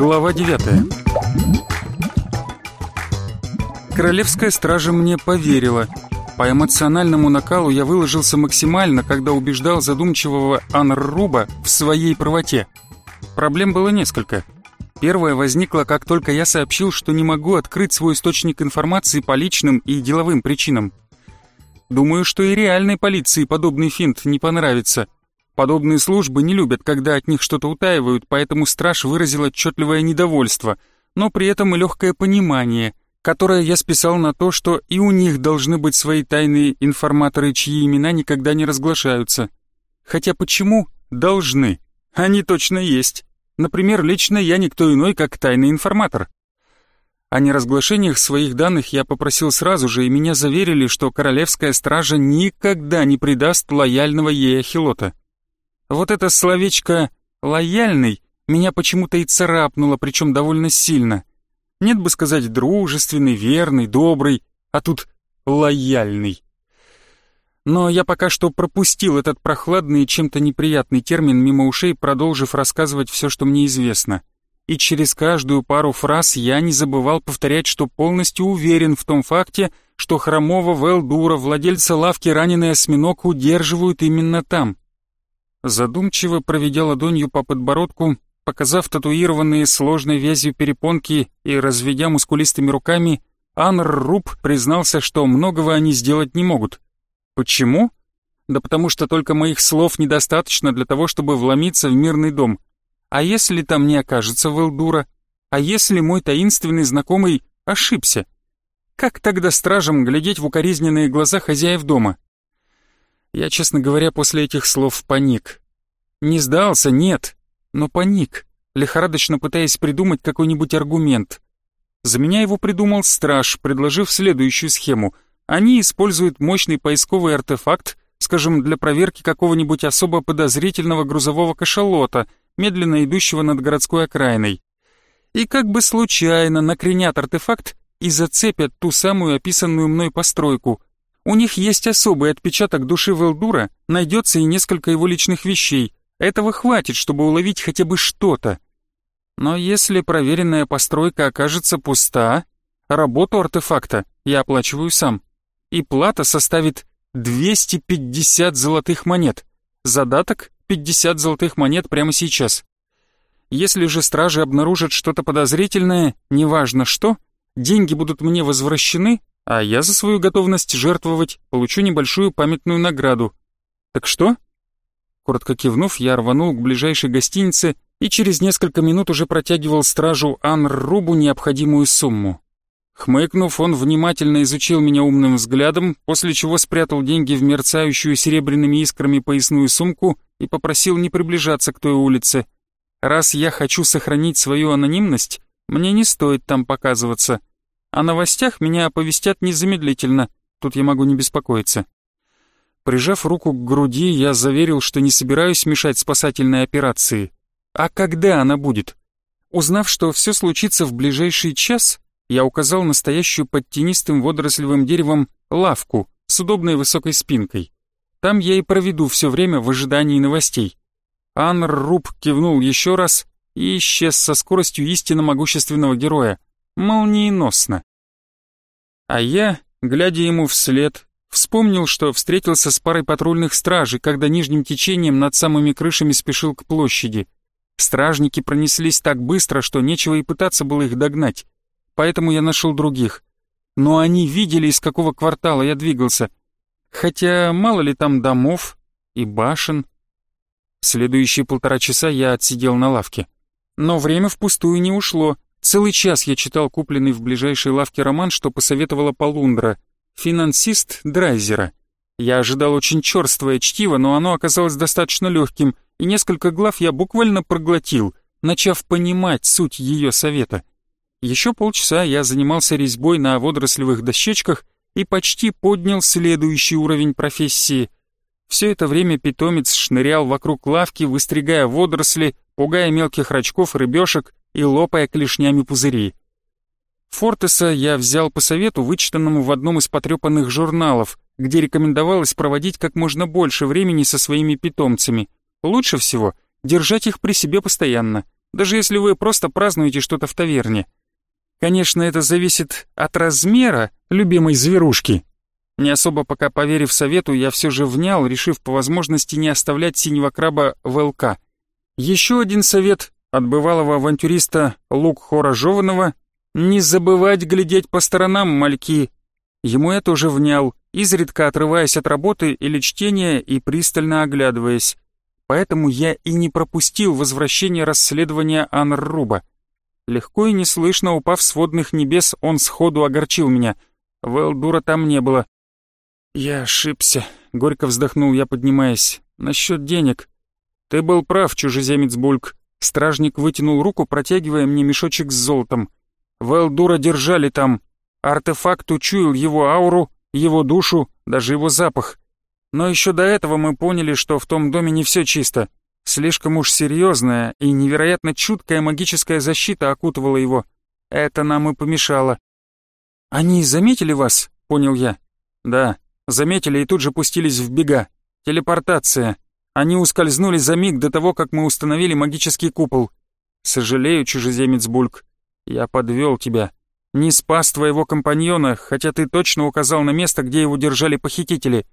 Глава 9 Королевская стража мне поверила. По эмоциональному накалу я выложился максимально, когда убеждал задумчивого Анруба в своей правоте. Проблем было несколько. Первая возникла, как только я сообщил, что не могу открыть свой источник информации по личным и деловым причинам. Думаю, что и реальной полиции подобный финт не понравится. Подобные службы не любят, когда от них что-то утаивают, поэтому страж выразил отчетливое недовольство, но при этом и легкое понимание, которое я списал на то, что и у них должны быть свои тайные информаторы, чьи имена никогда не разглашаются. Хотя почему должны? Они точно есть. Например, лично я никто иной, как тайный информатор. О неразглашениях своих данных я попросил сразу же, и меня заверили, что королевская стража никогда не предаст лояльного ей ахилота. Вот это словечко «лояльный» меня почему-то и царапнуло, причем довольно сильно. Нет бы сказать дружественный, верный, добрый, а тут лояльный. Но я пока что пропустил этот прохладный и чем-то неприятный термин мимо ушей, продолжив рассказывать все, что мне известно. И через каждую пару фраз я не забывал повторять, что полностью уверен в том факте, что хромого Велдура, владельца лавки раненый осьминог, удерживают именно там. Задумчиво проведя ладонью по подбородку, показав татуированные сложной вязью перепонки и разведя мускулистыми руками, Анр Руб признался, что многого они сделать не могут — Почему? Да потому что только моих слов недостаточно для того, чтобы вломиться в мирный дом. А если там не окажется Велдура? А если мой таинственный знакомый ошибся? Как тогда стражам глядеть в укоризненные глаза хозяев дома? Я, честно говоря, после этих слов паник. Не сдался, нет, но паник, лихорадочно пытаясь придумать какой-нибудь аргумент. За меня его придумал страж, предложив следующую схему — они используют мощный поисковый артефакт, скажем, для проверки какого-нибудь особо подозрительного грузового кашалота, медленно идущего над городской окраиной. И как бы случайно накренят артефакт и зацепят ту самую описанную мной постройку. У них есть особый отпечаток души Велдура, найдется и несколько его личных вещей. Этого хватит, чтобы уловить хотя бы что-то. Но если проверенная постройка окажется пуста, работу артефакта я оплачиваю сам и плата составит 250 золотых монет. Задаток 50 золотых монет прямо сейчас. Если же стражи обнаружат что-то подозрительное, неважно что, деньги будут мне возвращены, а я за свою готовность жертвовать получу небольшую памятную награду. Так что? Коротко кивнув, я рванул к ближайшей гостинице и через несколько минут уже протягивал стражу Анр-Рубу необходимую сумму. Хмыкнув, он внимательно изучил меня умным взглядом, после чего спрятал деньги в мерцающую серебряными искрами поясную сумку и попросил не приближаться к той улице. Раз я хочу сохранить свою анонимность, мне не стоит там показываться. О новостях меня оповестят незамедлительно, тут я могу не беспокоиться. Прижав руку к груди, я заверил, что не собираюсь мешать спасательной операции. А когда она будет? Узнав, что все случится в ближайший час, я указал настоящую под тенистым водорослевым деревом лавку с удобной высокой спинкой. Там я и проведу все время в ожидании новостей. Анр Руб кивнул еще раз и исчез со скоростью истинно могущественного героя. Молниеносно. А я, глядя ему вслед, вспомнил, что встретился с парой патрульных стражей, когда нижним течением над самыми крышами спешил к площади. Стражники пронеслись так быстро, что нечего и пытаться было их догнать поэтому я нашел других. Но они видели, из какого квартала я двигался. Хотя мало ли там домов и башен. Следующие полтора часа я отсидел на лавке. Но время впустую не ушло. Целый час я читал купленный в ближайшей лавке роман, что посоветовала Полундра. «Финансист Драйзера». Я ожидал очень черствое чтиво, но оно оказалось достаточно легким, и несколько глав я буквально проглотил, начав понимать суть ее совета. Еще полчаса я занимался резьбой на водорослевых дощечках и почти поднял следующий уровень профессии. Все это время питомец шнырял вокруг лавки, выстригая водоросли, пугая мелких рачков, рыбешек и лопая клешнями пузыри. Фортеса я взял по совету, вычитанному в одном из потрепанных журналов, где рекомендовалось проводить как можно больше времени со своими питомцами. Лучше всего держать их при себе постоянно. даже если вы просто празднуете что-то в таверне. Конечно, это зависит от размера любимой зверушки. Не особо пока поверив совету, я все же внял, решив по возможности не оставлять синего краба в ЛК. Еще один совет от бывалого авантюриста Лук Хора Жованова — не забывать глядеть по сторонам, мальки. Ему я тоже внял, изредка отрываясь от работы или чтения и пристально оглядываясь. Поэтому я и не пропустил возвращение расследования Анрруба. Легко и неслышно упав с водных небес, он сходу огорчил меня. Велдура там не было. «Я ошибся», — горько вздохнул я, поднимаясь. «Насчет денег». «Ты был прав, чужеземец Бульк». Стражник вытянул руку, протягивая мне мешочек с золотом. Велдура держали там. Артефакт учуял его ауру, его душу, даже его запах. Но еще до этого мы поняли, что в том доме не все чисто. Слишком уж серьезная и невероятно чуткая магическая защита окутывала его. Это нам и помешало. «Они заметили вас?» — понял я. «Да, заметили и тут же пустились в бега. Телепортация. Они ускользнули за миг до того, как мы установили магический купол. Сожалею, чужеземец Бульк. Я подвел тебя. Не спас твоего компаньона, хотя ты точно указал на место, где его держали похитители.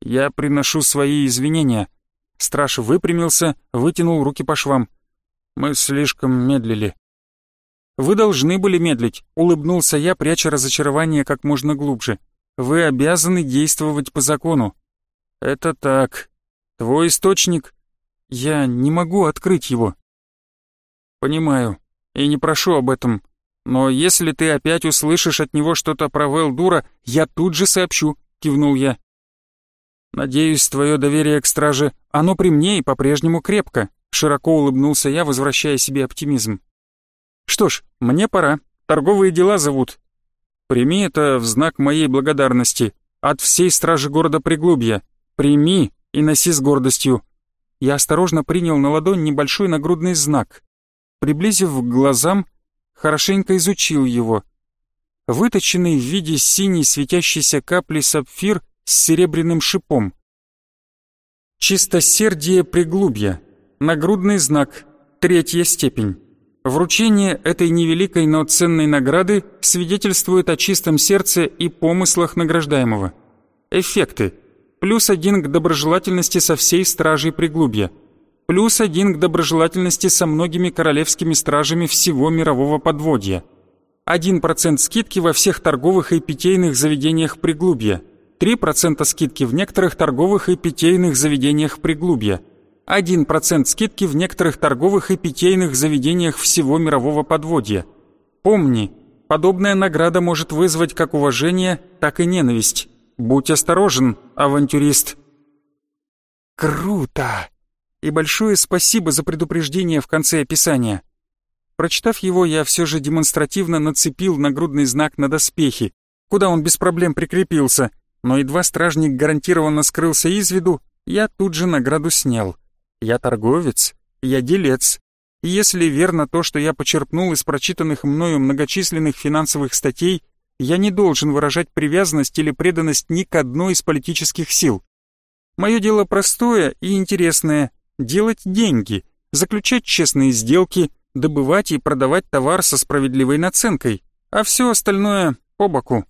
Я приношу свои извинения». Страж выпрямился, вытянул руки по швам. «Мы слишком медлили». «Вы должны были медлить», — улыбнулся я, пряча разочарование как можно глубже. «Вы обязаны действовать по закону». «Это так. Твой источник...» «Я не могу открыть его». «Понимаю. И не прошу об этом. Но если ты опять услышишь от него что-то про Велдура, я тут же сообщу», — кивнул я. «Надеюсь, твое доверие к страже, оно при мне и по-прежнему крепко», широко улыбнулся я, возвращая себе оптимизм. «Что ж, мне пора. Торговые дела зовут. Прими это в знак моей благодарности. От всей стражи города Приглубья. Прими и носи с гордостью». Я осторожно принял на ладонь небольшой нагрудный знак. Приблизив к глазам, хорошенько изучил его. Выточенный в виде синей светящейся капли сапфир с серебряным шипом. Чистосердие приглубья. Нагрудный знак. Третья степень. Вручение этой невеликой, но ценной награды свидетельствует о чистом сердце и помыслах награждаемого. Эффекты. Плюс один к доброжелательности со всей стражей приглубья. Плюс один к доброжелательности со многими королевскими стражами всего мирового подводья. 1% скидки во всех торговых и питейных заведениях приглубья. 3% скидки в некоторых торговых и питейных заведениях Приглубья, 1% скидки в некоторых торговых и питейных заведениях всего мирового подводья. Помни, подобная награда может вызвать как уважение, так и ненависть. Будь осторожен, авантюрист. Круто! И большое спасибо за предупреждение в конце описания. Прочитав его, я все же демонстративно нацепил нагрудный знак на доспехи, куда он без проблем прикрепился, но едва стражник гарантированно скрылся из виду, я тут же награду снял. Я торговец, я делец. Если верно то, что я почерпнул из прочитанных мною многочисленных финансовых статей, я не должен выражать привязанность или преданность ни к одной из политических сил. Мое дело простое и интересное — делать деньги, заключать честные сделки, добывать и продавать товар со справедливой наценкой, а все остальное — по боку.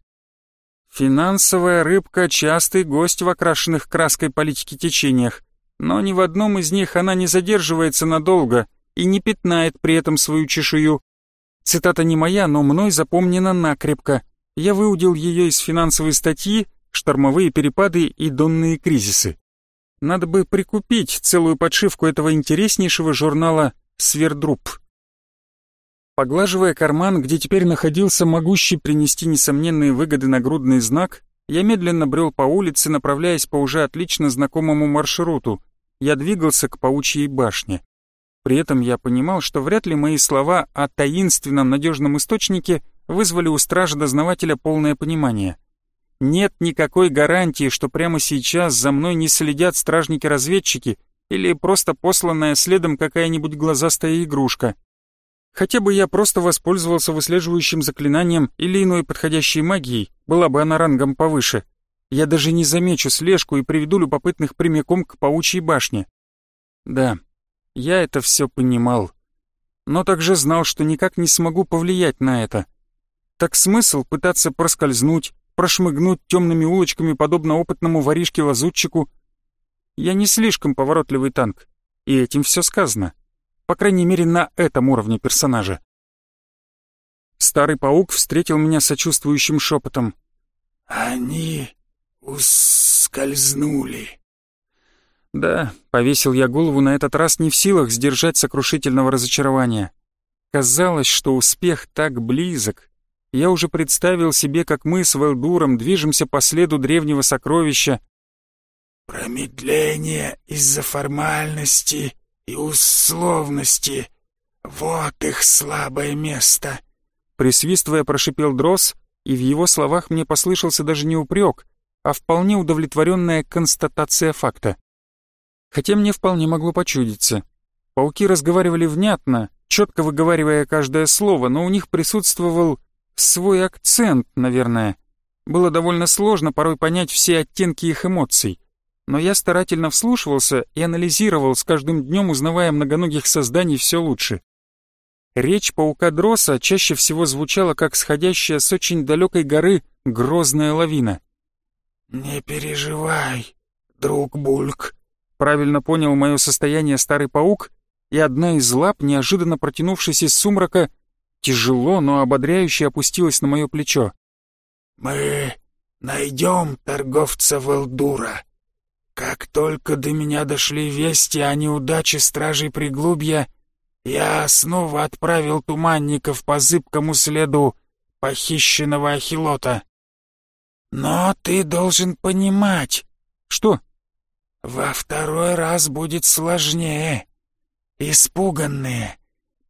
Финансовая рыбка — частый гость в окрашенных краской политики течениях, но ни в одном из них она не задерживается надолго и не пятнает при этом свою чешую. Цитата не моя, но мной запомнена накрепко. Я выудил ее из финансовой статьи «Штормовые перепады и донные кризисы». Надо бы прикупить целую подшивку этого интереснейшего журнала «Свердруб». Поглаживая карман, где теперь находился могущий принести несомненные выгоды нагрудный знак, я медленно брел по улице, направляясь по уже отлично знакомому маршруту. Я двигался к паучьей башне. При этом я понимал, что вряд ли мои слова о таинственном надежном источнике вызвали у стража-дознавателя полное понимание. Нет никакой гарантии, что прямо сейчас за мной не следят стражники-разведчики или просто посланная следом какая-нибудь глазастая игрушка. Хотя бы я просто воспользовался выслеживающим заклинанием или иной подходящей магией, была бы она рангом повыше. Я даже не замечу слежку и приведу любопытных прямиком к паучьей башне. Да, я это все понимал. но также знал, что никак не смогу повлиять на это. Так смысл пытаться проскользнуть, прошмыгнуть темными улочками, подобно опытному воришке-лазутчику? Я не слишком поворотливый танк, и этим все сказано. По крайней мере, на этом уровне персонажа. Старый паук встретил меня сочувствующим шепотом. «Они ускользнули». Да, повесил я голову на этот раз не в силах сдержать сокрушительного разочарования. Казалось, что успех так близок. Я уже представил себе, как мы с Велдуром движемся по следу древнего сокровища. «Промедление из-за формальности и условности — вот их слабое место», Присвистывая, прошипел Дрос, и в его словах мне послышался даже не упрек, а вполне удовлетворенная констатация факта. Хотя мне вполне могло почудиться. Пауки разговаривали внятно, четко выговаривая каждое слово, но у них присутствовал свой акцент, наверное. Было довольно сложно порой понять все оттенки их эмоций. Но я старательно вслушивался и анализировал с каждым днем, узнавая многоногих созданий все лучше. Речь паука Дроса чаще всего звучала как сходящая с очень далекой горы грозная лавина. «Не переживай, друг Бульк», — правильно понял мое состояние старый паук, и одна из лап, неожиданно протянувшись из сумрака, тяжело, но ободряюще опустилась на мое плечо. «Мы найдем торговца Велдура. Как только до меня дошли вести о неудаче стражей Приглубья, — я снова отправил туманников по зыбкому следу похищенного ахилота. Но ты должен понимать... Что? Во второй раз будет сложнее. Испуганные,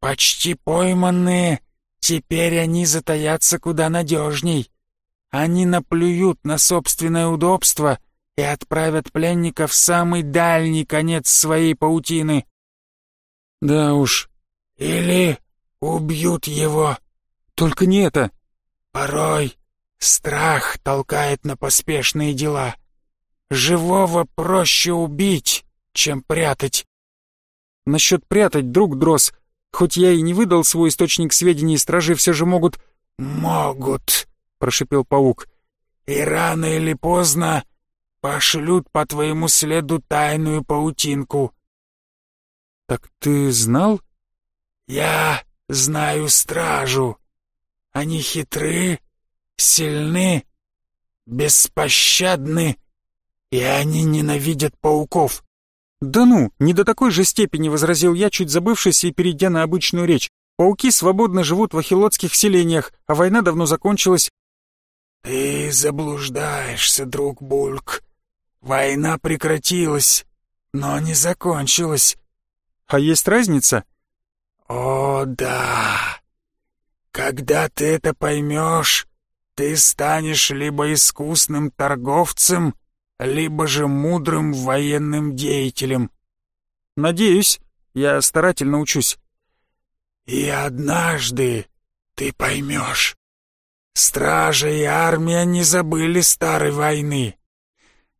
почти пойманные, теперь они затаятся куда надежней. Они наплюют на собственное удобство и отправят пленника в самый дальний конец своей паутины. Да уж. Или убьют его. Только не это. Порой страх толкает на поспешные дела. Живого проще убить, чем прятать. Насчет прятать, друг Дрос, хоть я и не выдал свой источник сведений, стражи все же могут... «Могут», — прошипел паук. «И рано или поздно пошлют по твоему следу тайную паутинку. «Так ты знал?» «Я знаю стражу. Они хитры, сильны, беспощадны, и они ненавидят пауков». «Да ну, не до такой же степени», — возразил я, чуть забывшись и перейдя на обычную речь. «Пауки свободно живут в ахилотских селениях, а война давно закончилась». «Ты заблуждаешься, друг Бульк. Война прекратилась, но не закончилась. А есть разница? О, да. Когда ты это поймешь, ты станешь либо искусным торговцем, либо же мудрым военным деятелем. Надеюсь, я старательно учусь. И однажды ты поймешь. Стража и армия не забыли старой войны.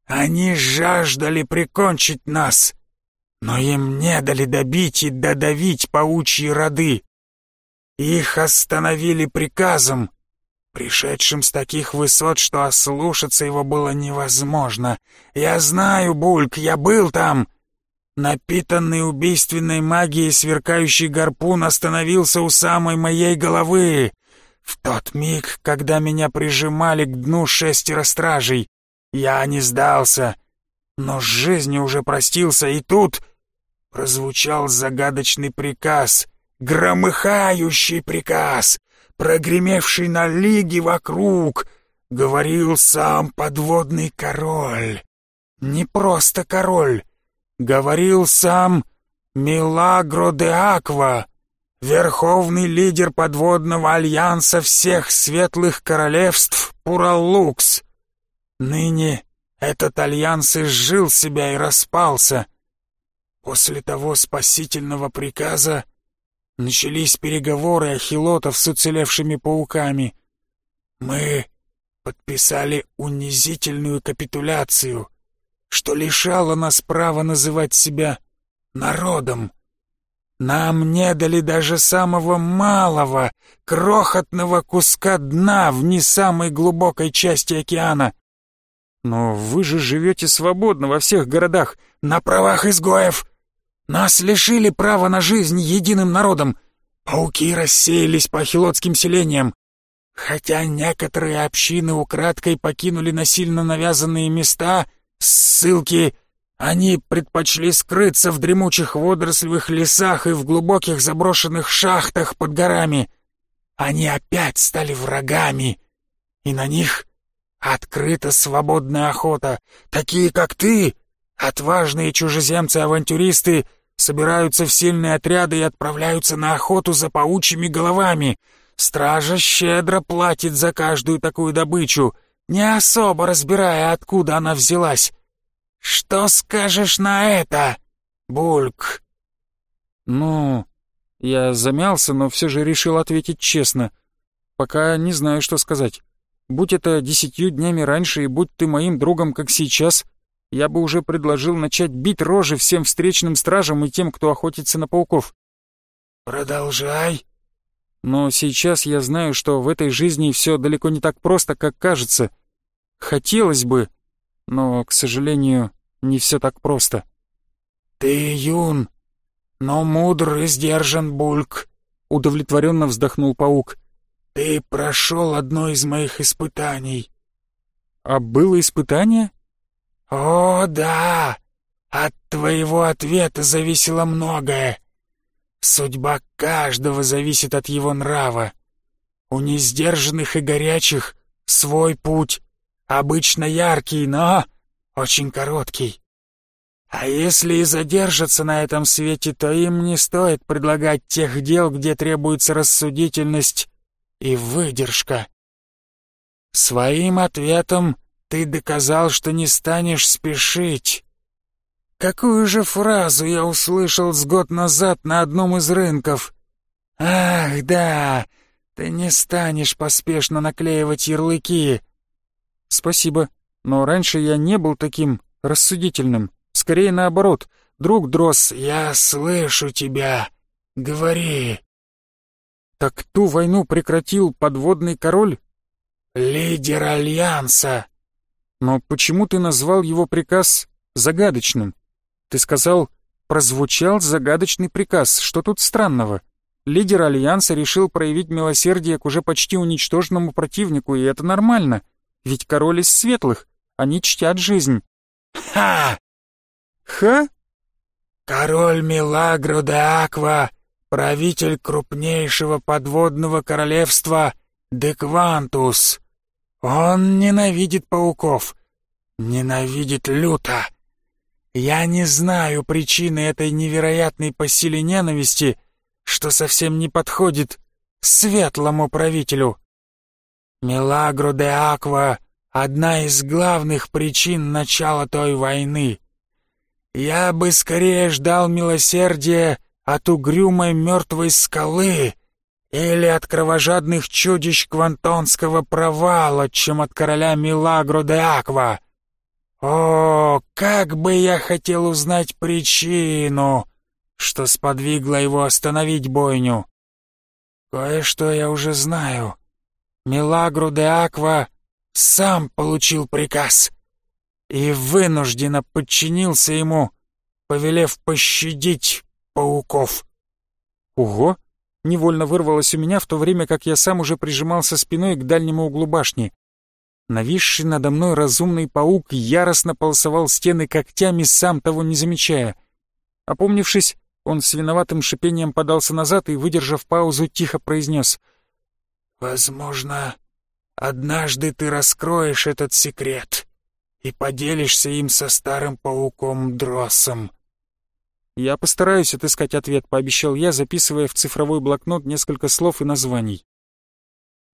Они жаждали прикончить нас, но им не дали добить и додавить паучьи роды. Их остановили приказом, пришедшим с таких высот, что ослушаться его было невозможно. Я знаю, Бульк, я был там. Напитанный убийственной магией сверкающий гарпун остановился у самой моей головы. В тот миг, когда меня прижимали к дну шестеро стражей, я не сдался, но с жизнью уже простился, и тут прозвучал загадочный приказ, громыхающий приказ, прогремевший на лиги вокруг, говорил сам подводный король. Не просто король, говорил сам Милагро де Аква, верховный лидер подводного альянса всех светлых королевств Пуралукс. Ныне этот альянс изжил себя и распался — После того спасительного приказа начались переговоры ахилотов с уцелевшими пауками. Мы подписали унизительную капитуляцию, что лишало нас права называть себя народом. Нам не дали даже самого малого, крохотного куска дна в не самой глубокой части океана. Но вы же живете свободно во всех городах, на правах изгоев. Нас лишили права на жизнь единым народом. Пауки рассеялись по хилотским селениям. Хотя некоторые общины украдкой покинули насильно навязанные места, ссылки они предпочли скрыться в дремучих водорослевых лесах и в глубоких заброшенных шахтах под горами. Они опять стали врагами, и на них открыта свободная охота. Такие, как ты, отважные чужеземцы-авантюристы, собираются в сильные отряды и отправляются на охоту за паучьими головами. Стража щедро платит за каждую такую добычу, не особо разбирая, откуда она взялась. «Что скажешь на это, Бульк?» «Ну...» Я замялся, но все же решил ответить честно. Пока не знаю, что сказать. Будь это десятью днями раньше, и будь ты моим другом, как сейчас, я бы уже предложил начать бить рожи всем встречным стражам и тем, кто охотится на пауков. «Продолжай». Но сейчас я знаю, что в этой жизни все далеко не так просто, как кажется. Хотелось бы, но, к сожалению, не все так просто. «Ты юн, но мудр и сдержан, Бульк», — удовлетворенно вздохнул паук. «Ты прошел одно из моих испытаний». «А было испытание?» «О, да! От твоего ответа зависело многое. Судьба каждого зависит от его нрава. У несдержанных и горячих свой путь, Обычно яркий, но очень короткий. А если и задержатся на этом свете, то им не стоит предлагать тех дел, где требуется рассудительность и выдержка. Своим ответом ты доказал, что не станешь спешить. Какую же фразу я услышал с год назад на одном из рынков? Ах, да, ты не станешь поспешно наклеивать ярлыки, «Спасибо, но раньше я не был таким рассудительным. Скорее наоборот. Друг Дрос, я слышу тебя. Говори». «Так ту войну прекратил подводный король?» «Лидер Альянса». «Но почему ты назвал его приказ загадочным? Ты сказал, прозвучал загадочный приказ. Что тут странного?» Лидер Альянса решил проявить милосердие к уже почти уничтоженному противнику, и это нормально. Ведь король из светлых, они чтят жизнь. Ха! Ха? Король Милагро де Аква, правитель крупнейшего подводного королевства Деквантус. Он ненавидит пауков, ненавидит люто. Я не знаю причины этой невероятной по силе ненависти, что совсем не подходит светлому правителю. Милагро де Аква — одна из главных причин начала той войны. Я бы скорее ждал милосердия от угрюмой мертвой скалы или от кровожадных чудищ Квантонского провала, чем от короля Милагро де Аква. О, как бы я хотел узнать причину, что сподвигло его остановить бойню. Кое-что я уже знаю. Милагро де Аква сам получил приказ и вынужденно подчинился ему, повелев пощадить пауков. Ого! Невольно вырвалось у меня, в то время как я сам уже прижимался спиной к дальнему углу башни. Нависший надо мной разумный паук яростно полосовал стены когтями, сам того не замечая. Опомнившись, он с виноватым шипением подался назад и, выдержав паузу, тихо произнес — Возможно, однажды ты раскроешь этот секрет и поделишься им со старым пауком Дроссом. Я постараюсь отыскать ответ, пообещал я, записывая в цифровой блокнот несколько слов и названий.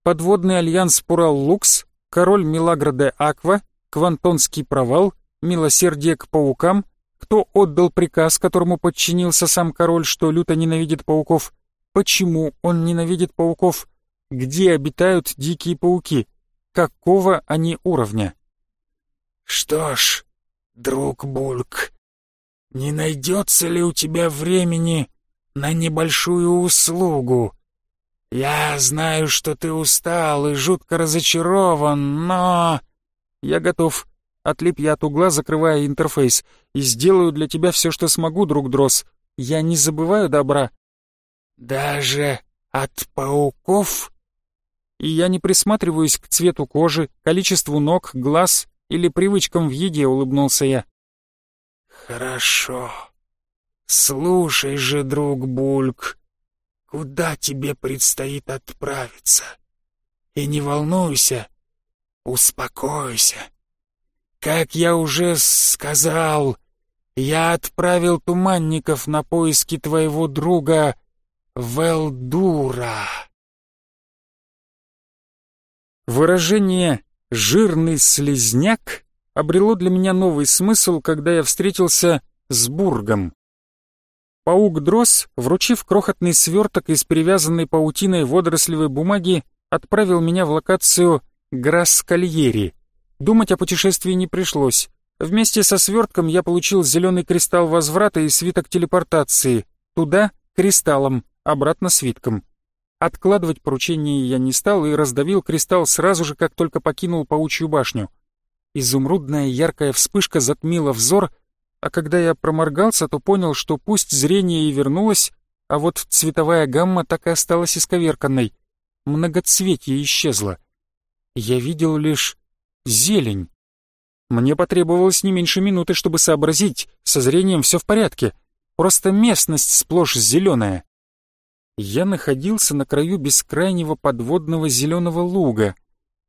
Подводный альянс Пурал-Лукс, король Милагра Аква, Квантонский провал, милосердие к паукам, кто отдал приказ, которому подчинился сам король, что люто ненавидит пауков, почему он ненавидит пауков, где обитают дикие пауки, какого они уровня. Что ж, друг Бульк, не найдется ли у тебя времени на небольшую услугу. Я знаю, что ты устал и жутко разочарован, но...» «Я готов», — отлип я от угла, закрывая интерфейс, «и сделаю для тебя все, что смогу, друг Дрос. Я не забываю добра». «Даже от пауков?» И я не присматриваюсь к цвету кожи, количеству ног, глаз или привычкам в еде, улыбнулся я. «Хорошо. Слушай же, друг Бульк, куда тебе предстоит отправиться? И не волнуйся, успокойся. Как я уже сказал, я отправил туманников на поиски твоего друга Велдура». Выражение «жирный слезняк» обрело для меня новый смысл, когда я встретился с Бургом. Паук Дрос, вручив крохотный сверток из перевязанной паутиной водорослевой бумаги, отправил меня в локацию Граскальери. Думать о путешествии не пришлось. Вместе со свертком я получил зеленый кристалл возврата и свиток телепортации. Туда — кристаллом, обратно свитком. Откладывать поручение я не стал и раздавил кристалл сразу же, как только покинул паучью башню. Изумрудная яркая вспышка затмила взор, а когда я проморгался, то понял, что пусть зрение и вернулось, а вот цветовая гамма так и осталась исковерканной. Многоцветие исчезло. Я видел лишь зелень. Мне потребовалось не меньше минуты, чтобы сообразить, со зрением все в порядке. Просто местность сплошь зеленая я находился на краю бескрайнего подводного зеленого луга.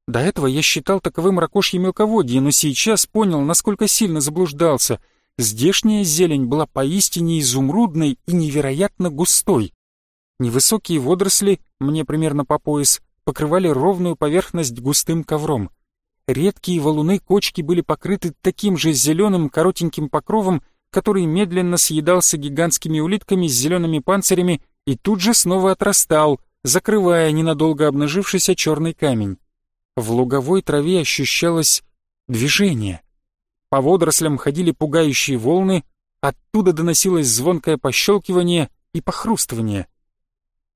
До этого я считал таковым ракошье мелководье, но сейчас понял, насколько сильно заблуждался. Здешняя зелень была поистине изумрудной и невероятно густой. Невысокие водоросли, мне примерно по пояс, покрывали ровную поверхность густым ковром. Редкие валуны-кочки были покрыты таким же зеленым коротеньким покровом, который медленно съедался гигантскими улитками с зелеными панцирями и тут же снова отрастал, закрывая ненадолго обнажившийся черный камень. В луговой траве ощущалось движение. По водорослям ходили пугающие волны, оттуда доносилось звонкое пощелкивание и похрустывание.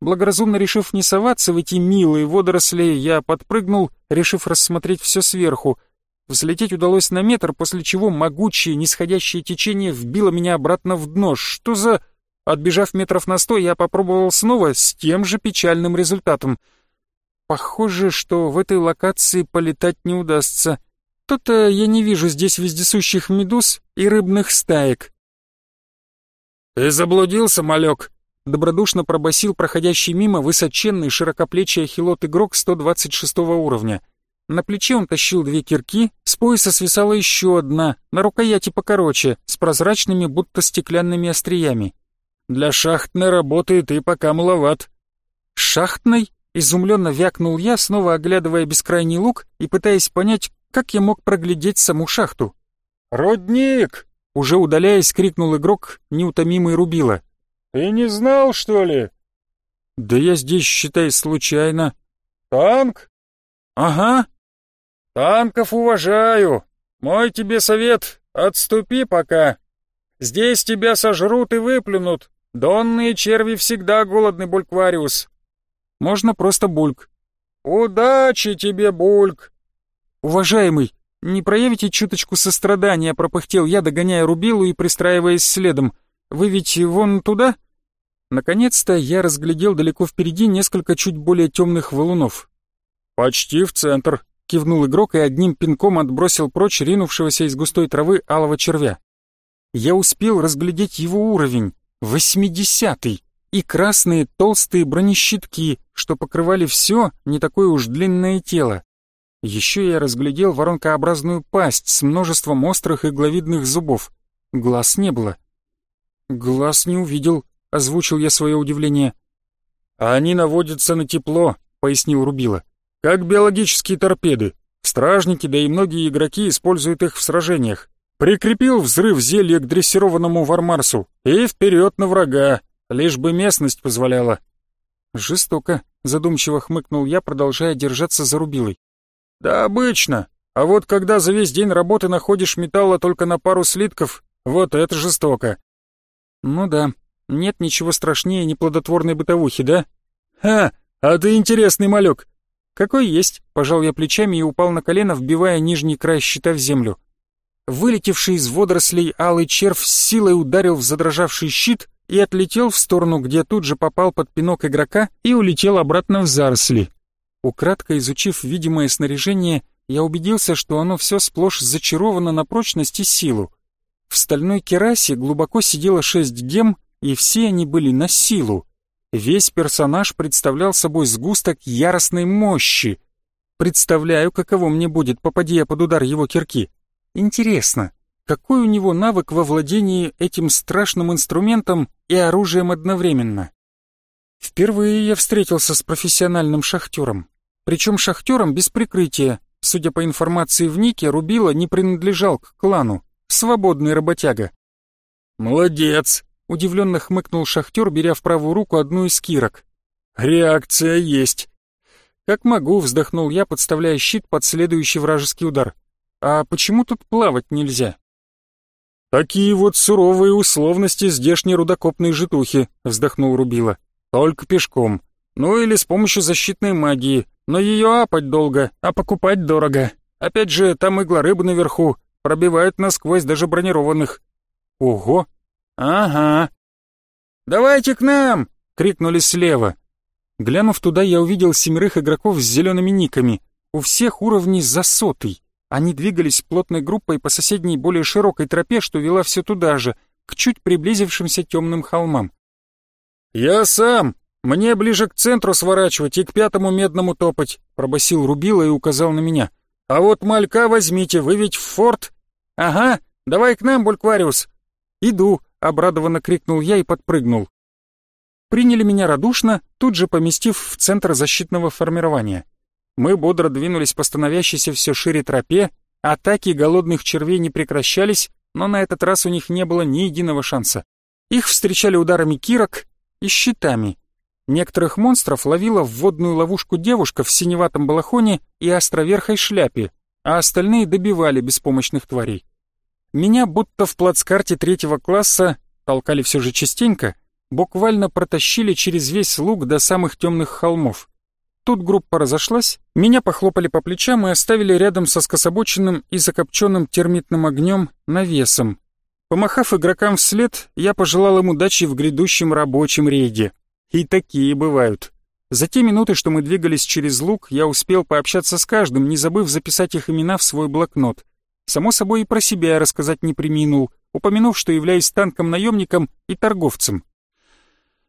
Благоразумно решив не соваться в эти милые водоросли, я подпрыгнул, решив рассмотреть все сверху. Взлететь удалось на метр, после чего могучее нисходящее течение вбило меня обратно в дно. Что за... Отбежав метров на сто, я попробовал снова с тем же печальным результатом. Похоже, что в этой локации полетать не удастся. То-то я не вижу здесь вездесущих медуз и рыбных стаек. «Ты заблудился, малек?» — добродушно пробасил проходящий мимо высоченный широкоплечий ахилот-игрок 126 уровня. На плече он тащил две кирки, с пояса свисала еще одна, на рукояти покороче, с прозрачными, будто стеклянными остриями. Для шахтной работы ты пока маловат». «Шахтной?» — изумленно вякнул я, снова оглядывая бескрайний луг и пытаясь понять, как я мог проглядеть саму шахту. «Родник!» — уже удаляясь, крикнул игрок, неутомимый Рубила. «Ты не знал, что ли?» «Да я здесь, считай, случайно». «Танк?» «Ага». «Танков уважаю. Мой тебе совет — отступи пока. Здесь тебя сожрут и выплюнут. Донные черви всегда голодны, Бульквариус. Можно просто Бульк. Удачи тебе, Бульк. Уважаемый, не проявите чуточку сострадания, пропыхтел я, догоняя Рубилу и пристраиваясь следом. Вы ведь вон туда? Наконец-то я разглядел далеко впереди несколько чуть более темных валунов. «Почти в центр», — кивнул игрок и одним пинком отбросил прочь ринувшегося из густой травы алого червя. Я успел разглядеть его уровень. Восьмидесятый, и красные толстые бронещитки, что покрывали все не такое уж длинное тело. Еще я разглядел воронкообразную пасть с множеством острых игловидных зубов. Глаз не было. «Глаз не увидел», — озвучил я свое удивление. «А они наводятся на тепло», — пояснил Рубила. «Как биологические торпеды. Стражники, да и многие игроки используют их в сражениях. Прикрепил взрыв зелья к дрессированному Вармарсу и вперед на врага, лишь бы местность позволяла. Жестоко, задумчиво хмыкнул я, продолжая держаться за рубилой. Да обычно, а вот когда за весь день работы находишь металла только на пару слитков, вот это жестоко. Ну да, Нет ничего страшнее неплодотворной бытовухи, да? Ха, а ты интересный малек. Какой есть, пожал я плечами и упал на колено, вбивая нижний край щита в землю. Вылетевший из водорослей алый червь с силой ударил в задрожавший щит и отлетел в сторону, где тут же попал под пинок игрока и улетел обратно в заросли. Украдко изучив видимое снаряжение, я убедился, что оно все сплошь зачаровано на прочность и силу. В стальной керасе глубоко сидело шесть гем, и все они были на силу. Весь персонаж представлял собой сгусток яростной мощи. Представляю, каково мне будет, попади я под удар его кирки. Интересно, какой у него навык во владении этим страшным инструментом и оружием одновременно? Впервые я встретился с профессиональным шахтером. Причем шахтером без прикрытия. Судя по информации в нике, Рубила не принадлежал к клану. Свободный работяга. «Молодец!» — удивленно хмыкнул шахтер, беря в правую руку одну из кирок. «Реакция есть!» «Как могу», — вздохнул я, подставляя щит под следующий вражеский удар. «А почему тут плавать нельзя?» «Такие вот суровые условности здешней рудокопной житухи», — вздохнул Рубила. «Только пешком. Ну или с помощью защитной магии. Но ее апать долго, а покупать дорого. Опять же, там игла рыбы наверху, пробивают насквозь даже бронированных. Ого! Ага. «Давайте к нам!» — крикнули слева. Глянув туда, я увидел семерых игроков с зелеными никами. У всех уровней за сотый. Они двигались плотной группой по соседней более широкой тропе, что вела все туда же, к чуть приблизившимся темным холмам. «Я сам!» «Мне ближе к центру сворачивать и к пятому медному топать», — пробасил Рубила и указал на меня. «А вот малька возьмите, вы ведь в форт?» «Ага, давай к нам, Бульквариус». «Иду», — обрадованно крикнул я и подпрыгнул. Приняли меня радушно, тут же поместив в центр защитного формирования. Мы бодро двинулись по становящейся все шире тропе, атаки голодных червей не прекращались, но на этот раз у них не было ни единого шанса. Их встречали ударами кирок и щитами — Некоторых монстров ловила в водную ловушку девушка в синеватом балахоне и островерхой шляпе, а остальные добивали беспомощных тварей. Меня будто в плацкарте третьего класса, толкали все же частенько, буквально протащили через весь луг до самых темных холмов. Тут группа разошлась, меня похлопали по плечам и оставили рядом со скособоченным и закопченным термитным огнем навесом. Помахав игрокам вслед, я пожелал им удачи в грядущем рабочем рейде. И такие бывают. За те минуты, что мы двигались через луг, я успел пообщаться с каждым, не забыв записать их имена в свой блокнот. Само собой и про себя рассказать не приминул, упомянув, что являюсь танком-наемником и торговцем.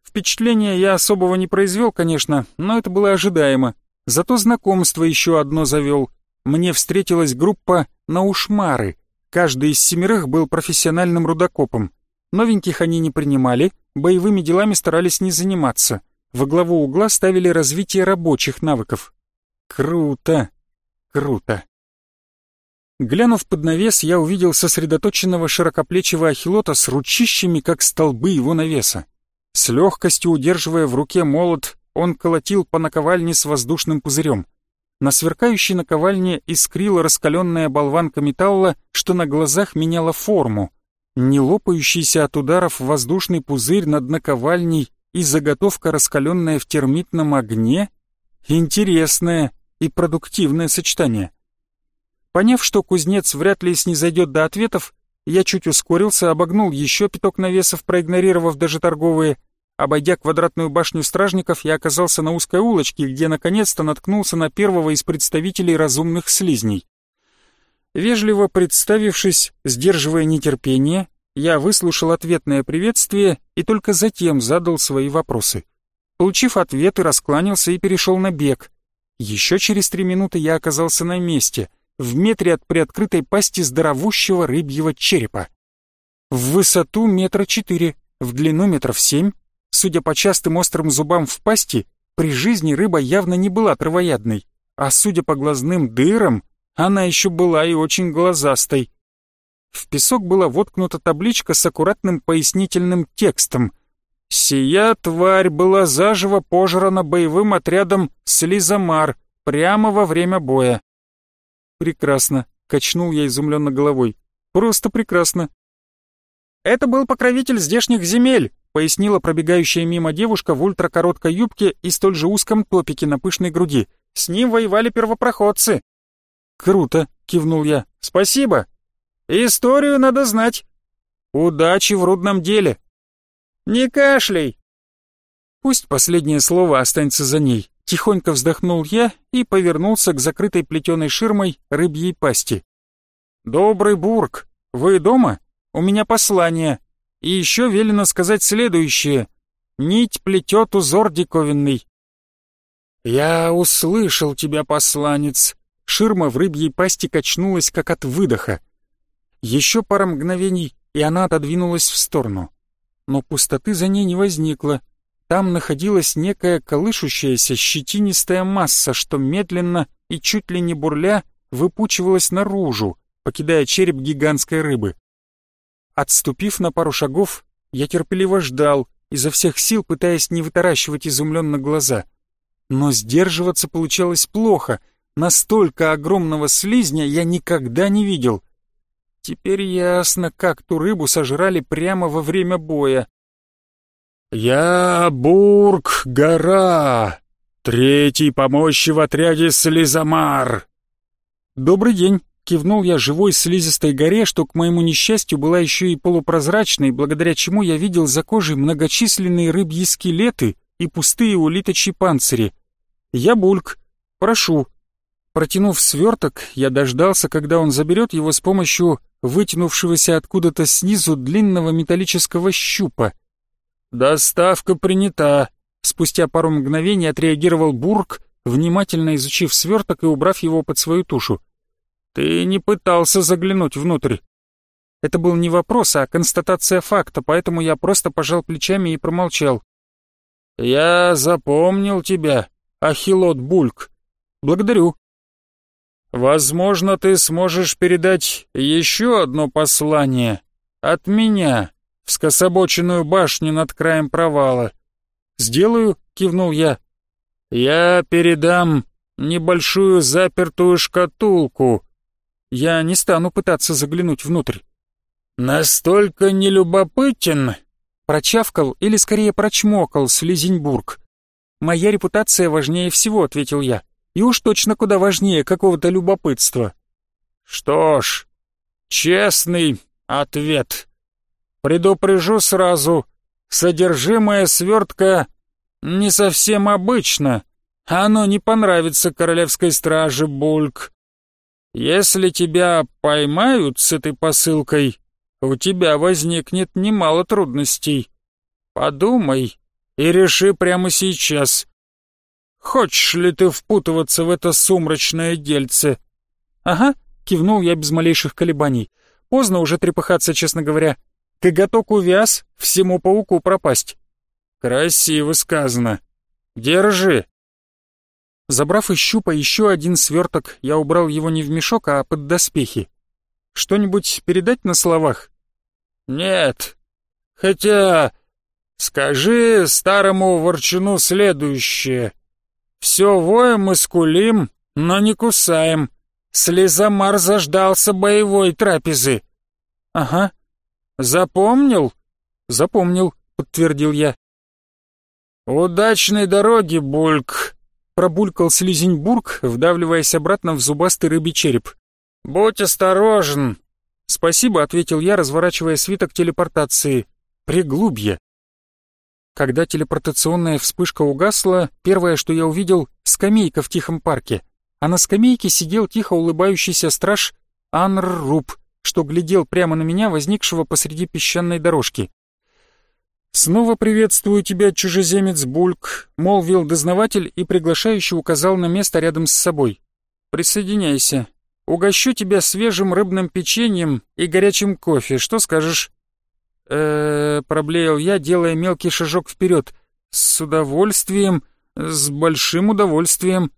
Впечатления я особого не произвел, конечно, но это было ожидаемо. Зато знакомство еще одно завел. Мне встретилась группа «Наушмары». Каждый из семерых был профессиональным рудокопом. Новеньких они не принимали, боевыми делами старались не заниматься. Во главу угла ставили развитие рабочих навыков. Круто, круто. Глянув под навес, я увидел сосредоточенного широкоплечего ахилота с ручищами, как столбы его навеса. С легкостью удерживая в руке молот, он колотил по наковальне с воздушным пузырем. На сверкающей наковальне искрила раскаленная болванка металла, что на глазах меняла форму не лопающийся от ударов воздушный пузырь над наковальней и заготовка, раскаленная в термитном огне? Интересное и продуктивное сочетание. Поняв, что кузнец вряд ли снизойдет до ответов, я чуть ускорился, обогнул еще пяток навесов, проигнорировав даже торговые. Обойдя квадратную башню стражников, я оказался на узкой улочке, где наконец-то наткнулся на первого из представителей разумных слизней. Вежливо представившись, сдерживая нетерпение, я выслушал ответное приветствие и только затем задал свои вопросы. Получив ответы, раскланялся и перешел на бег. Еще через три минуты я оказался на месте, в метре от приоткрытой пасти здоровущего рыбьего черепа. В высоту метра четыре, в длину метров семь. Судя по частым острым зубам в пасти, при жизни рыба явно не была травоядной, а судя по глазным дырам, она еще была и очень глазастой. В песок была воткнута табличка с аккуратным пояснительным текстом. «Сия тварь была заживо пожрана боевым отрядом Слизамар прямо во время боя». «Прекрасно», — качнул я изумленно головой. «Просто прекрасно». «Это был покровитель здешних земель», пояснила пробегающая мимо девушка в ультракороткой юбке и столь же узком топике на пышной груди. «С ним воевали первопроходцы». «Круто», — кивнул я. «Спасибо. Историю надо знать. Удачи в рудном деле». «Не кашляй!» Пусть последнее слово останется за ней. Тихонько вздохнул я и повернулся к закрытой плетеной ширмой рыбьей пасти. «Добрый Бург, вы дома? У меня послание. И еще велено сказать следующее. Нить плетет узор диковинный». «Я услышал тебя, посланец». Ширма в рыбьей пасти качнулась, как от выдоха. Еще пара мгновений, и она отодвинулась в сторону. Но пустоты за ней не возникло, там находилась некая колышущаяся щетинистая масса, что медленно и чуть ли не бурля выпучивалась наружу, покидая череп гигантской рыбы. Отступив на пару шагов, я терпеливо ждал, изо всех сил пытаясь не вытаращивать изумленно глаза. Но сдерживаться получалось плохо, настолько огромного слизня я никогда не видел. Теперь ясно, как ту рыбу сожрали прямо во время боя. «Я Бург-гора, третий помощи в отряде Слизамар». «Добрый день», — кивнул я живой слизистой горе, что, к моему несчастью, была еще и полупрозрачной, благодаря чему я видел за кожей многочисленные рыбьи скелеты и пустые улиточьи панцири. «Я Бульк. Прошу». Протянув сверток, я дождался, когда он заберет его с помощью вытянувшегося откуда-то снизу длинного металлического щупа — «Доставка принята», — спустя пару мгновений отреагировал Бург, внимательно изучив сверток и убрав его под свою тушу. «Ты не пытался заглянуть внутрь». Это был не вопрос, а констатация факта, поэтому я просто пожал плечами и промолчал. «Я запомнил тебя, Ахилот Бульк. Благодарю». «Возможно, ты сможешь передать еще одно послание от меня» в скособоченную башню над краем провала. «Сделаю», — кивнул я. «Я передам небольшую запертую шкатулку. Я не стану пытаться заглянуть внутрь». «Настолько нелюбопытен», — прочавкал или скорее прочмокал Слизенбург. «Моя репутация важнее всего», — ответил я. «И уж точно куда важнее какого-то любопытства». «Что ж, честный ответ», Предупрежу сразу, содержимое свертка не совсем обычно. Оно не понравится королевской страже, Бульк. Если тебя поймают с этой посылкой, у тебя возникнет немало трудностей. Подумай и реши прямо сейчас. Хочешь ли ты впутываться в это сумрачное дельце? Ага, кивнул я без малейших колебаний. Поздно уже трепыхаться, честно говоря. Коготок увяз, всему пауку пропасть. Красиво сказано. Держи. Забрав из щупа еще один сверток, я убрал его не в мешок, а под доспехи. Что-нибудь передать на словах? Нет. Хотя... Скажи старому ворчуну следующее. Все воем и скулим, но не кусаем. Слезомар заждался боевой трапезы. Ага, «Запомнил?» «Запомнил», — подтвердил я. «Удачной дороги, Бульк!» — пробулькал Слизеньбург, вдавливаясь обратно в зубастый рыбий череп. «Будь осторожен!» «Спасибо», — ответил я, разворачивая свиток телепортации. «Приглубье». Когда телепортационная вспышка угасла, первое, что я увидел — скамейка в тихом парке, а на скамейке сидел тихо улыбающийся страж Анр Руб что глядел прямо на меня, возникшего посреди песчаной дорожки. «Снова приветствую тебя, чужеземец Бульк», — молвил дознаватель и приглашающий указал на место рядом с собой. «Присоединяйся. Угощу тебя свежим рыбным печеньем и горячим кофе. Что скажешь?» э проблеял я, делая мелкий шажок вперед. «С удовольствием, с большим удовольствием».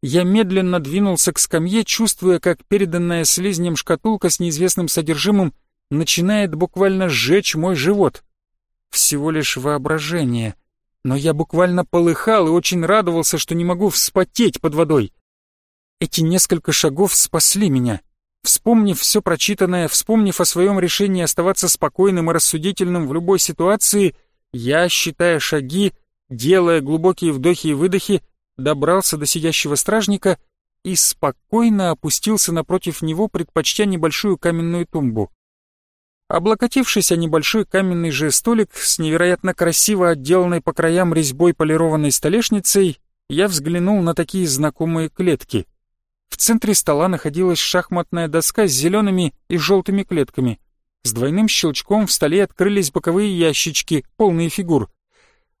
Я медленно двинулся к скамье, чувствуя, как переданная слизнем шкатулка с неизвестным содержимым начинает буквально сжечь мой живот. Всего лишь воображение. Но я буквально полыхал и очень радовался, что не могу вспотеть под водой. Эти несколько шагов спасли меня. Вспомнив все прочитанное, вспомнив о своем решении оставаться спокойным и рассудительным в любой ситуации, Я, считая шаги, делая глубокие вдохи и выдохи, добрался до сидящего стражника и спокойно опустился напротив него, предпочтя небольшую каменную тумбу. Облокотившись о небольшой каменный же столик с невероятно красиво отделанной по краям резьбой полированной столешницей, я взглянул на такие знакомые клетки. В центре стола находилась шахматная доска с зелеными и желтыми клетками. С двойным щелчком в столе открылись боковые ящички, полные фигур.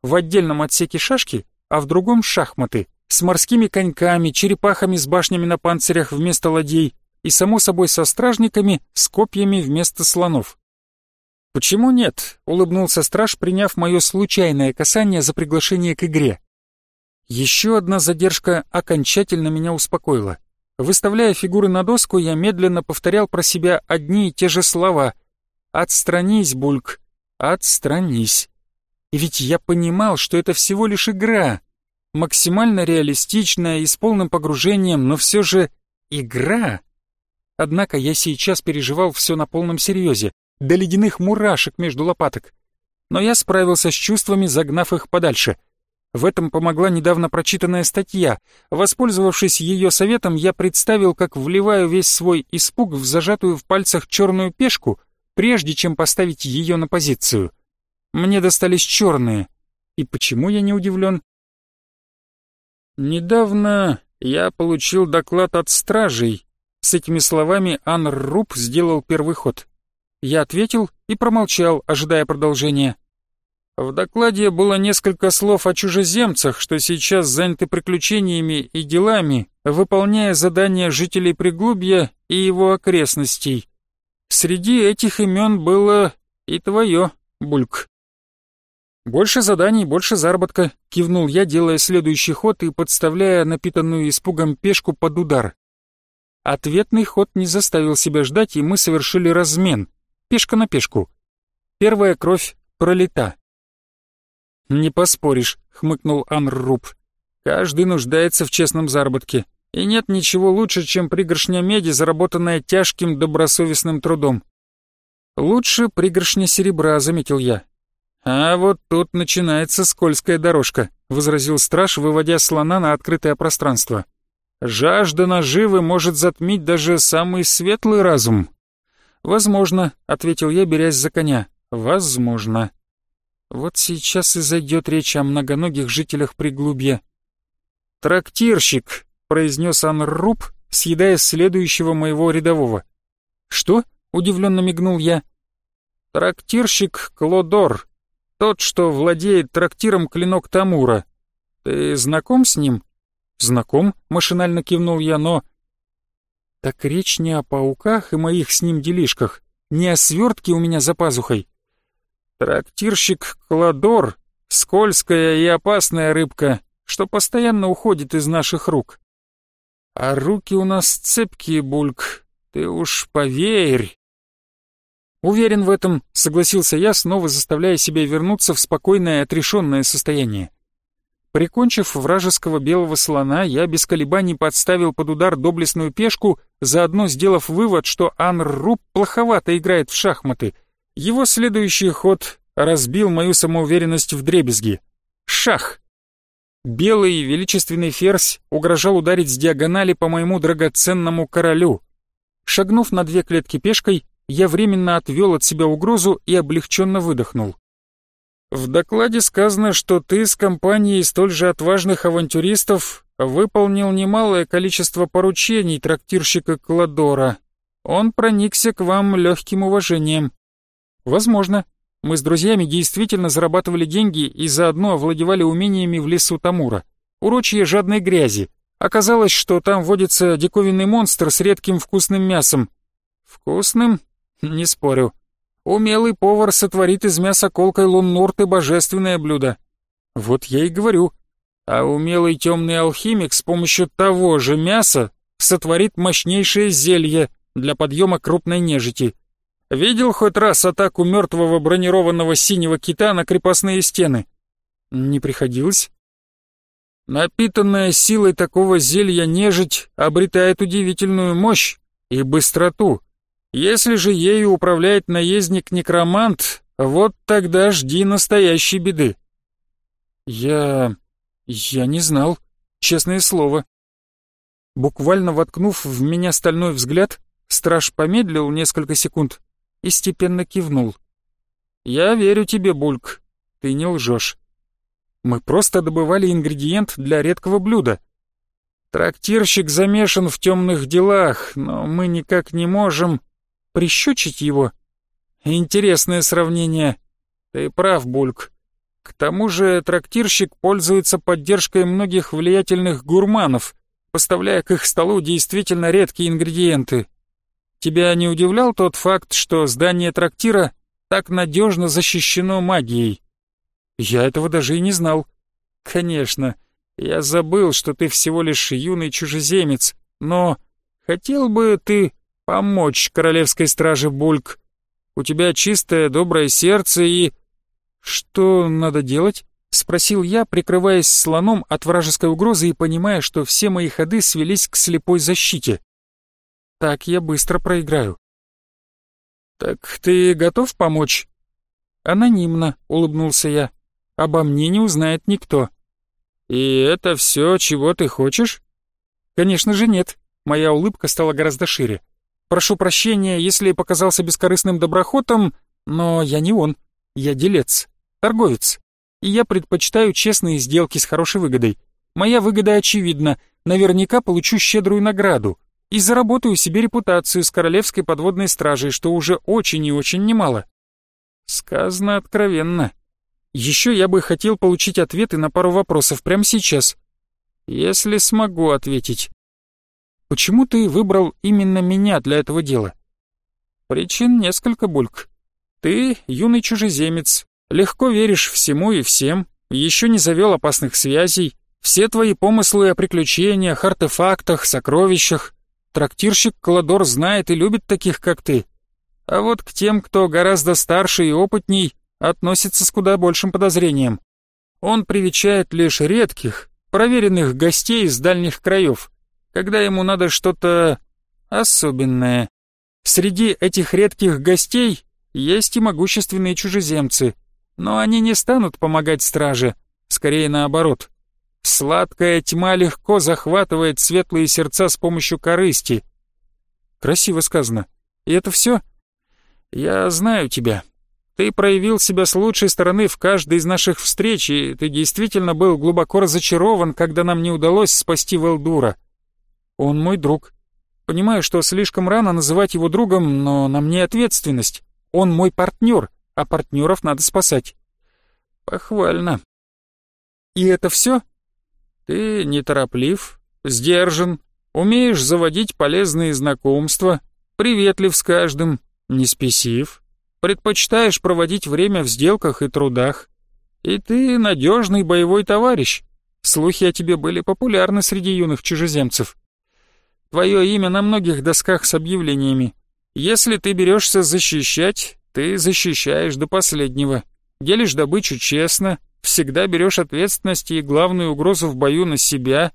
В отдельном отсеке шашки, а в другом шахматы, с морскими коньками, черепахами с башнями на панцирях вместо ладей и, само собой, со стражниками с копьями вместо слонов. «Почему нет?» — улыбнулся страж, приняв мое случайное касание за приглашение к игре. Еще одна задержка окончательно меня успокоила. Выставляя фигуры на доску, я медленно повторял про себя одни и те же слова. «Отстранись, Бульк, отстранись». И ведь я понимал, что это всего лишь игра. Максимально реалистичная и с полным погружением, но все же игра. Однако я сейчас переживал все на полном серьезе до ледяных мурашек между лопаток. Но я справился с чувствами, загнав их подальше. В этом помогла недавно прочитанная статья. Воспользовавшись ее советом, я представил, как вливаю весь свой испуг в зажатую в пальцах черную пешку, прежде чем поставить ее на позицию. Мне достались черные. И почему я не удивлен? Недавно я получил доклад от стражей. С этими словами Анр Руб сделал первый ход. Я ответил и промолчал, ожидая продолжения. В докладе было несколько слов о чужеземцах, что сейчас заняты приключениями и делами, выполняя задания жителей Приглубья и его окрестностей. Среди этих имен было и твое, Бульк. «Больше заданий, больше заработка», — кивнул я, делая следующий ход и подставляя напитанную испугом пешку под удар. Ответный ход не заставил себя ждать, и мы совершили размен — Пешка на пешку. Первая кровь пролита. «Не поспоришь», — хмыкнул Анруб. «Каждый нуждается в честном заработке, и нет ничего лучше, чем пригоршня меди, заработанная тяжким добросовестным трудом. Лучше пригоршня серебра», — заметил я. «А вот тут начинается скользкая дорожка», — возразил страж, выводя слона на открытое пространство. «Жажда наживы может затмить даже самый светлый разум». «Возможно», — ответил я, берясь за коня. «Возможно». Вот сейчас и зайдет речь о многоногих жителях Приглубья. «Трактирщик», — произнес Анруб, съедая следующего моего рядового. «Что?» — удивленно мигнул я. «Трактирщик Клодор, тот, что владеет трактиром Клинок Тамура. Ты знаком с ним?» «Знаком», — машинально кивнул я, но так речь не о пауках и моих с ним делишках, не о свертке у меня за пазухой. Трактирщик Кладор — скользкая и опасная рыбка, что постоянно уходит из наших рук. А руки у нас цепкие, Бульк, ты уж поверь. Уверен в этом, согласился я, снова заставляя себя вернуться в спокойное отрешенное состояние. Прикончив вражеского белого слона, я без колебаний подставил под удар доблестную пешку, заодно сделав вывод, что Анр-Руб плоховато играет в шахматы. Его следующий ход разбил мою самоуверенность в дребезги. Шах! Белый величественный ферзь угрожал ударить с диагонали по моему драгоценному королю. Шагнув на две клетки пешкой, я временно отвел от себя угрозу и облегченно выдохнул. В докладе сказано, что ты с компанией столь же отважных авантюристов выполнил немалое количество поручений трактирщика Кладора. Он проникся к вам легким уважением. Возможно. Мы с друзьями действительно зарабатывали деньги и заодно овладевали умениями в лесу Тамура. Урочье жадной грязи. Оказалось, что там водится диковинный монстр с редким вкусным мясом. Вкусным? Не спорю. Умелый повар сотворит из мяса колкой луннурты божественное блюдо. Вот я и говорю. А умелый темный алхимик с помощью того же мяса сотворит мощнейшее зелье для подъема крупной нежити. Видел хоть раз атаку мертвого бронированного синего кита на крепостные стены? Не приходилось. Напитанная силой такого зелья нежить обретает удивительную мощь и быстроту, если же ею управляет наездник-некромант, Вот тогда жди настоящей беды. Я... я не знал, честное слово. Буквально воткнув в меня стальной взгляд, страж помедлил несколько секунд и степенно кивнул. «Я верю тебе, Бульк, ты не лжешь. Мы просто добывали ингредиент для редкого блюда. Трактирщик замешан в темных делах, но мы никак не можем прищучить его. Интересное сравнение. Ты прав, Бульк. К тому же трактирщик пользуется поддержкой многих влиятельных гурманов, поставляя к их столу действительно редкие ингредиенты. Тебя не удивлял тот факт, что здание трактира так надежно защищено магией? Я этого даже и не знал. Конечно, я забыл, что ты всего лишь юный чужеземец, но хотел бы ты помочь королевской страже Бульк. У тебя чистое доброе сердце и... Что надо делать? Спросил я, прикрываясь слоном от вражеской угрозы и понимая, что все мои ходы свелись к слепой защите. Так я быстро проиграю. «Так ты готов помочь?» «Анонимно», — улыбнулся я. «Обо мне не узнает никто». «И это все, чего ты хочешь?» «Конечно же нет». Моя улыбка стала гораздо шире. «Прошу прощения, если показался бескорыстным доброхотом, но я не он. Я делец, торговец. И я предпочитаю честные сделки с хорошей выгодой. Моя выгода очевидна. Наверняка получу щедрую награду и заработаю себе репутацию с королевской подводной стражей, что уже очень и очень немало. Сказано откровенно. Еще я бы хотел получить ответы на пару вопросов прямо сейчас. Если смогу ответить. Почему ты выбрал именно меня для этого дела? Причин несколько, Бульк. Ты юный чужеземец, легко веришь всему и всем, еще не завел опасных связей, все твои помыслы о приключениях, артефактах, сокровищах Трактирщик Кладор знает и любит таких, как ты. А вот к тем, кто гораздо старше и опытней, относится с куда большим подозрением. Он привечает лишь редких, проверенных гостей из дальних краев, когда ему надо что-то особенное. Среди этих редких гостей есть и могущественные чужеземцы, но они не станут помогать страже, скорее наоборот. Сладкая тьма легко захватывает светлые сердца с помощью корысти. Красиво сказано. И это все? Я знаю тебя. Ты проявил себя с лучшей стороны в каждой из наших встреч, и ты действительно был глубоко разочарован, когда нам не удалось спасти Велдура. Он мой друг. Понимаю, что слишком рано называть его другом, но на мне ответственность. Он мой партнер, а партнеров надо спасать. Похвально. И это все? Ты нетороплив, сдержан, умеешь заводить полезные знакомства, приветлив с каждым, не спесив, предпочитаешь проводить время в сделках и трудах. И ты надежный боевой товарищ. Слухи о тебе были популярны среди юных чужеземцев. Твое имя на многих досках с объявлениями. Если ты берешься защищать, ты защищаешь до последнего. Делишь добычу честно, всегда берешь ответственность и главную угрозу в бою на себя.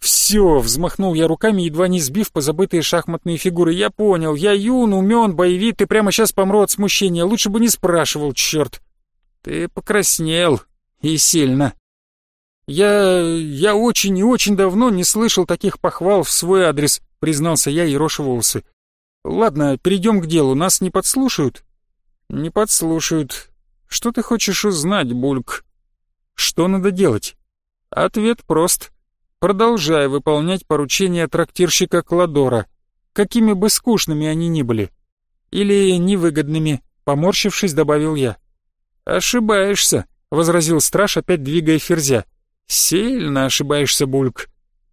Все, взмахнул я руками, едва не сбив позабытые шахматные фигуры. Я понял, я юн, умен, боевит и прямо сейчас помру от смущения. Лучше бы не спрашивал, черт. Ты покраснел. И сильно. Я... я очень и очень давно не слышал таких похвал в свой адрес, признался я, ероша волосы. Ладно, перейдем к делу, нас не подслушают? Не подслушают. Что ты хочешь узнать, Бульк? Что надо делать? Ответ прост. Продолжай выполнять поручения трактирщика Кладора, какими бы скучными они ни были. Или невыгодными, поморщившись, добавил я. Ошибаешься, возразил страж, опять двигая ферзя. Сильно ошибаешься, Бульк.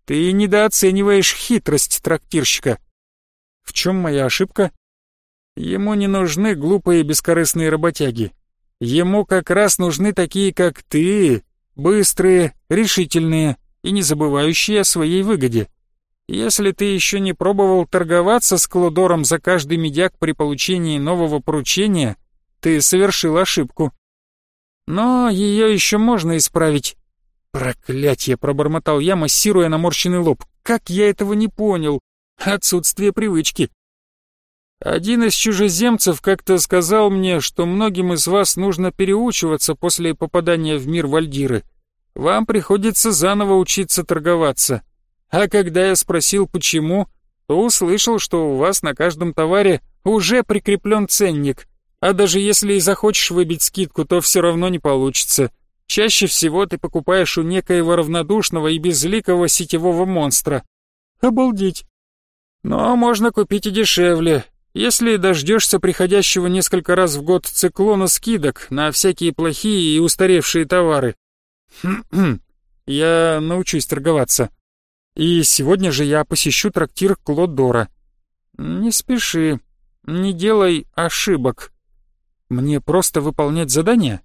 Ты недооцениваешь хитрость трактирщика. В чем моя ошибка? Ему не нужны глупые бескорыстные работяги. Ему как раз нужны такие, как ты, быстрые, решительные и не забывающие о своей выгоде. Если ты еще не пробовал торговаться с Клодором за каждый медяк при получении нового поручения, ты совершил ошибку. Но ее еще можно исправить. Проклятье, пробормотал я, массируя наморщенный лоб. Как я этого не понял? Отсутствие привычки. Один из чужеземцев как-то сказал мне, что многим из вас нужно переучиваться после попадания в мир Вальдиры. Вам приходится заново учиться торговаться. А когда я спросил, почему, то услышал, что у вас на каждом товаре уже прикреплен ценник, а даже если и захочешь выбить скидку, то все равно не получится. Чаще всего ты покупаешь у некоего равнодушного и безликого сетевого монстра. Обалдеть. Но можно купить и дешевле, если дождешься приходящего несколько раз в год циклона скидок на всякие плохие и устаревшие товары. Хм-хм, я научусь торговаться. И сегодня же я посещу трактир Клодора. Не спеши, не делай ошибок. Мне просто выполнять задания?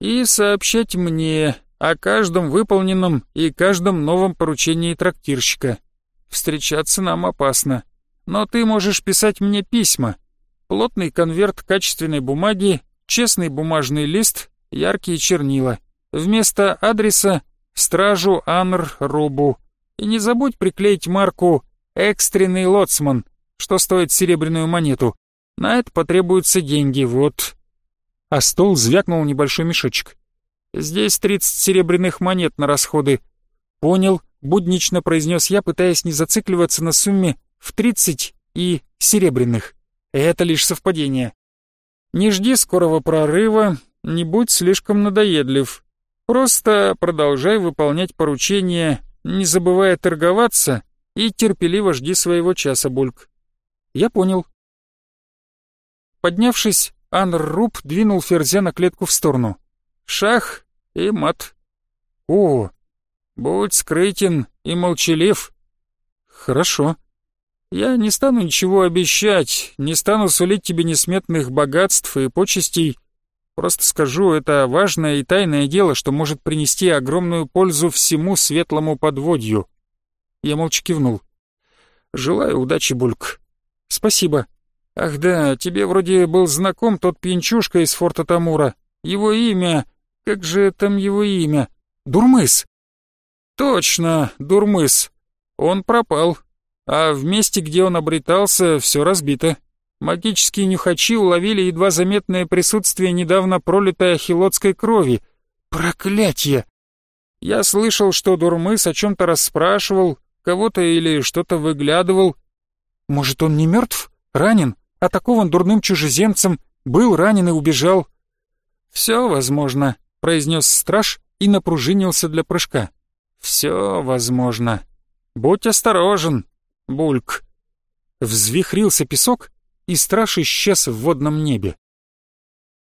И сообщать мне о каждом выполненном и каждом новом поручении трактирщика. Встречаться нам опасно. Но ты можешь писать мне письма. Плотный конверт качественной бумаги, честный бумажный лист, яркие чернила. Вместо адреса стражу Анр Рубу. И не забудь приклеить марку «Экстренный лоцман», что стоит серебряную монету. На это потребуются деньги, вот. А стол звякнул небольшой мешочек. Здесь тридцать серебряных монет на расходы. Понял, буднично произнес я, пытаясь не зацикливаться на сумме в тридцать и серебряных. Это лишь совпадение. Не жди скорого прорыва, не будь слишком надоедлив. Просто продолжай выполнять поручения не забывая торговаться, и терпеливо жди своего часа, Бульк. Я понял. Поднявшись, Анр-Руб двинул ферзя на клетку в сторону. Шах и мат. О, будь скрытен и молчалив. Хорошо. Я не стану ничего обещать, не стану сулить тебе несметных богатств и почестей, Просто скажу, это важное и тайное дело, что может принести огромную пользу всему светлому подводью. Я молча кивнул. Желаю удачи, Бульк. Спасибо. Ах да, тебе вроде был знаком тот пьянчушка из форта Тамура. Его имя... Как же там его имя? Дурмыс. Точно, Дурмыс. Он пропал. А в месте, где он обретался, все разбито. Магические нюхачи уловили едва заметное присутствие недавно пролитой ахилотской крови. Проклятье! Я слышал, что Дурмыс о чем-то расспрашивал, кого-то или что-то выглядывал. Может, он не мертв? Ранен? Атакован дурным чужеземцем? Был ранен и убежал? «Все возможно», — произнес страж и напружинился для прыжка. «Все возможно. Будь осторожен, Бульк». Взвихрился песок, и страж исчез в водном небе.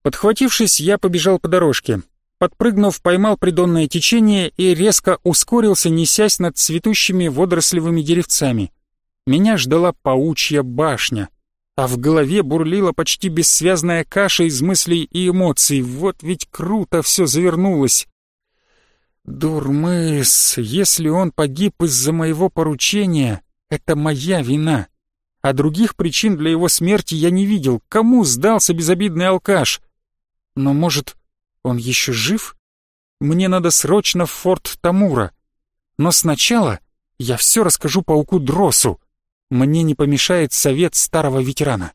Подхватившись, я побежал по дорожке. Подпрыгнув, поймал придонное течение и резко ускорился, несясь над цветущими водорослевыми деревцами. Меня ждала паучья башня, а в голове бурлила почти бессвязная каша из мыслей и эмоций. Вот ведь круто все завернулось. Дурмыс, если он погиб из-за моего поручения, это моя вина а других причин для его смерти я не видел. Кому сдался безобидный алкаш? Но, может, он еще жив? Мне надо срочно в форт Тамура. Но сначала я все расскажу пауку Дросу. Мне не помешает совет старого ветерана.